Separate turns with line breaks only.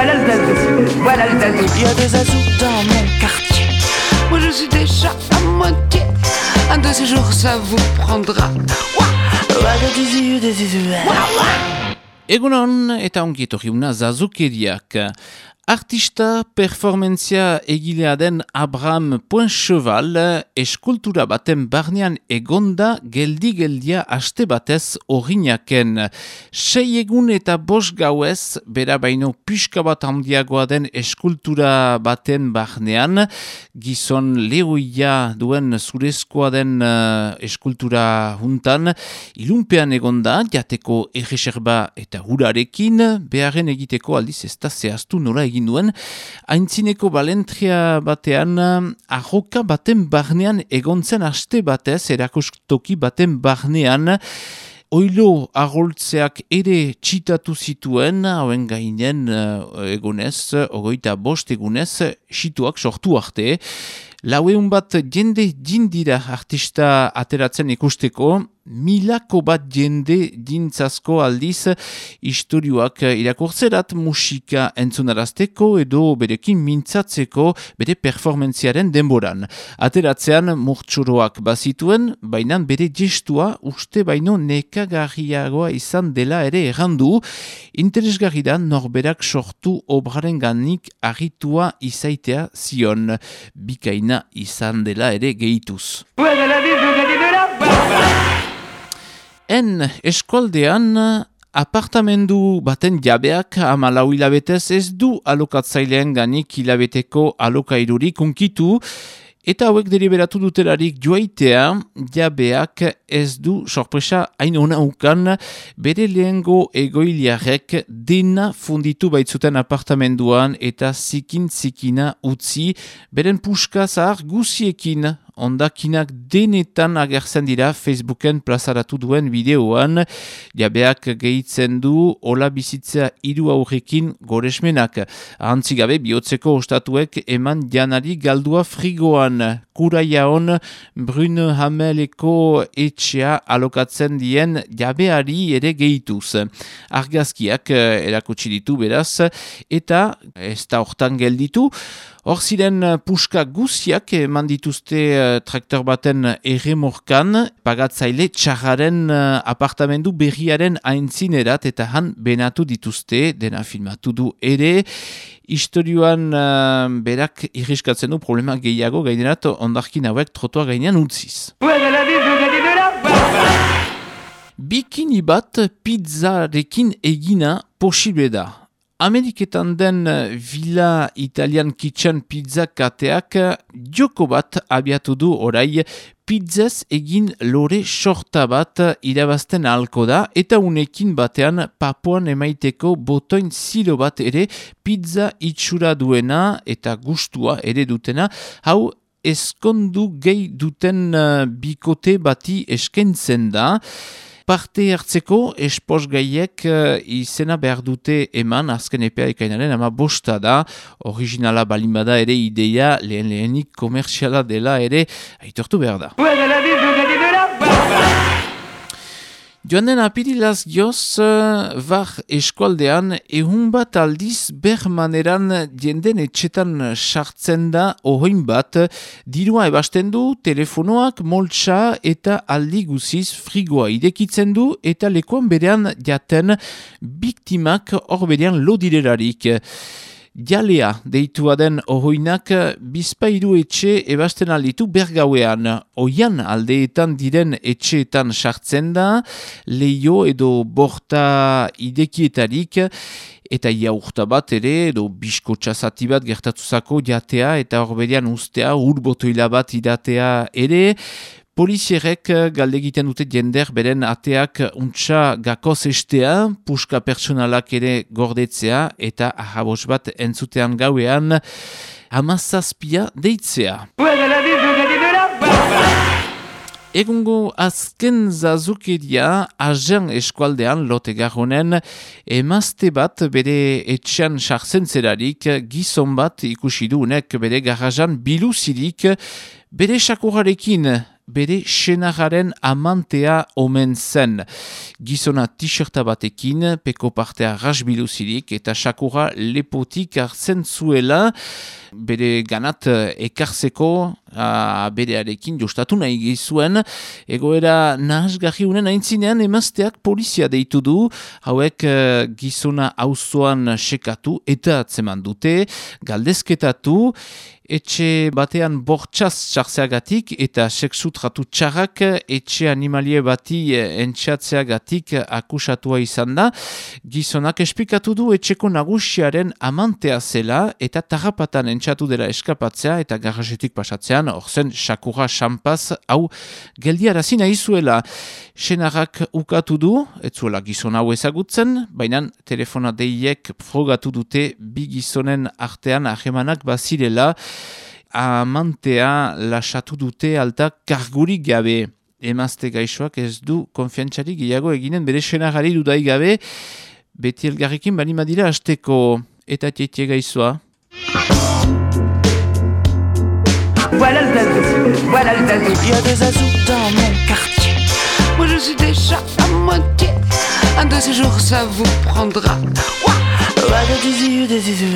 Voilà le zazou, voilà le zazou.
Il y a des zazous dans mon quartier.
Moi je suis déjà à moitié. Un de ces jours ça vous prendra.
Egunon eta ongi etorri una zazukeriak. Artista performentzia egilea den Abraham Poincheval eskultura baten barnean egonda geldi-geldia aste batez orinaken. Sei egun eta bos gauez, bera baino pixka bat handiagoa den eskultura baten barnean, gizon lehoia duen zurezkoa den uh, eskultura juntan, ilunpean egonda, jateko egeserba eta hurarekin, beharren egiteko aldiz ez da zehaztu nora egin duen, haintzineko balentria batean arroka baten barnean egontzen aste batez, erakustoki baten barnean, Oilo agoltzeak ere txitatu zituen, hauen gainen egunez, ogoita bost egunez, situak sortu arte. Laueun bat jende dindira artista ateratzen ikusteko, milako bat jende dintzazko aldiz istorioak irakurtzerat musika entzunarazteko edo berekin mintzatzeko bere performentziaren denboran. Ateratzean murtsuroak bazituen, baina bere gestua uste baino nekagarriagoa izan dela ere errandu, interesgarri da norberak sortu obraren ganik arritua izaitea zion, bikaina izan dela ere gehituz. En eskoldean apartamendu baten jabeak amalau hilabetez ez du alokatzailean ganik hilabeteko alokairurik unkitu eta hauek deliberatu dutelarik joaitea jabeak ez du sorpresa hain hona ukan. Bere lehengo egoiliarek dena funditu baitzuten apartamenduan eta zikin-zikina utzi. Beren puska zahar guziekin ondakinak denetan agertzen dira Facebooken plazaratu duen bideoan, jabeak gehitzen du hola bizitzea hiru aurrekin goresmenak. Antzigabe bihotzeko ostatuek eman janari galdua frigoan. Kuraia hon Brun Hameleko etxea alokatzen dien jabeari ere gehituz. Argazkiak erakutsi ditu beraz, eta ez da hortan gelditu, Hor ziren puska guziak eman dituzte uh, traktor baten erremorkan, pagatzaile txarraren uh, apartamendu berriaren aintzinerat eta han benatu dituzte, dena filmatu du ere. Historioan uh, berak irriskatzen du problema gehiago gainerat ondarkin hauek trotoa gainean utziz. Bikini bat pizzarekin egina posible da. Ameriketan den Villa Italian Kitchen Pizza kateak joko bat abiatu du orai. Pizzaz egin lore sorta bat irabazten alko da eta unekin batean papuan emaiteko botoin zilo bat ere pizza itxura duena eta gustua ere dutena. Hau eskondu gehi duten bikote bati eskentzen da parte hartzeko espos gaiek uh, izena behar dute eman azken epea ekainaren ama bosta da originala balin bada ere ideia lehen lehenik komersiala dela ere aitortu behar da. Joan den apirilaz joz, var eskualdean, ehun bat aldiz bermaneran jenden etxetan sartzen da ohoin bat, dirua ebasten du, telefonoak, moltsa eta aldi guziz frigoa idekitzen du eta lekuan berean jaten biktimak hor berean lodirerarik. Jalea deitua den ohoinak bizpairu etxe ebasten alditu bergauean. Oian aldeetan diren etxeetan sartzen da, leio edo borta idekietarik, eta iaurta bat ere, edo bisko txasati bat gertatuzako jatea, eta horbedian ustea, urbotoila bat idatea ere, Polizierek eh, galde egiten dute jender beren ateak untsa gakoz estea, puska personalak ere gordetzea eta ahabos bat entzutean gauean amazazpia deitzea. Egungo azken zazukeria ajan eskualdean lote garronen emazte bat bere etxean sartzen zerarik gizon bat ikusi duunek bere garrajan biluzirik bere sakurarekin bere senagaren amantea omen zen. Gizona t-shirta batekin, peko partea rasbiluzirik eta sakura lepotik hartzen zuela, bere ganat ekarzeko bere arekin justatu nahi gizuen, egoera nahazgarri unen aintzinean emazteak polizia deitu du, hauek uh, gizona auzoan sekatu eta atzeman dute, galdezketatu, etxe batean bortxaz txartzeagatik eta seksu tratu txarrak etxe animalie bati entxatzeagatik akusatua izan da. Gizonak esplikatu du etxeko nagusiaren amantea zela eta tarrapatan entxatu dela eskapatzea eta garrasetik pasatzean, orzen sakura xampaz hau geldiarazina izuela. Senarrak ukatu du, ez zuela gizon hau ezagutzen, baina telefona deiek frogatu dute bi gizonen artean ahemanak bazirela, amantea lasatu dute alta kargurik gabe. Emazte gaixoak ez du konfiantzarik gehiago eginen bere senagari dudai gabe, beti elgarrikin bani madira azteko eta tietie gaixoa.
Voilà le dadou, voilà le dadou.
Il y a des azous dans mon quartier.
Moi je suis déjà à moitié. Un de ces jours ça vous prendra.
Des zizi, des zizi.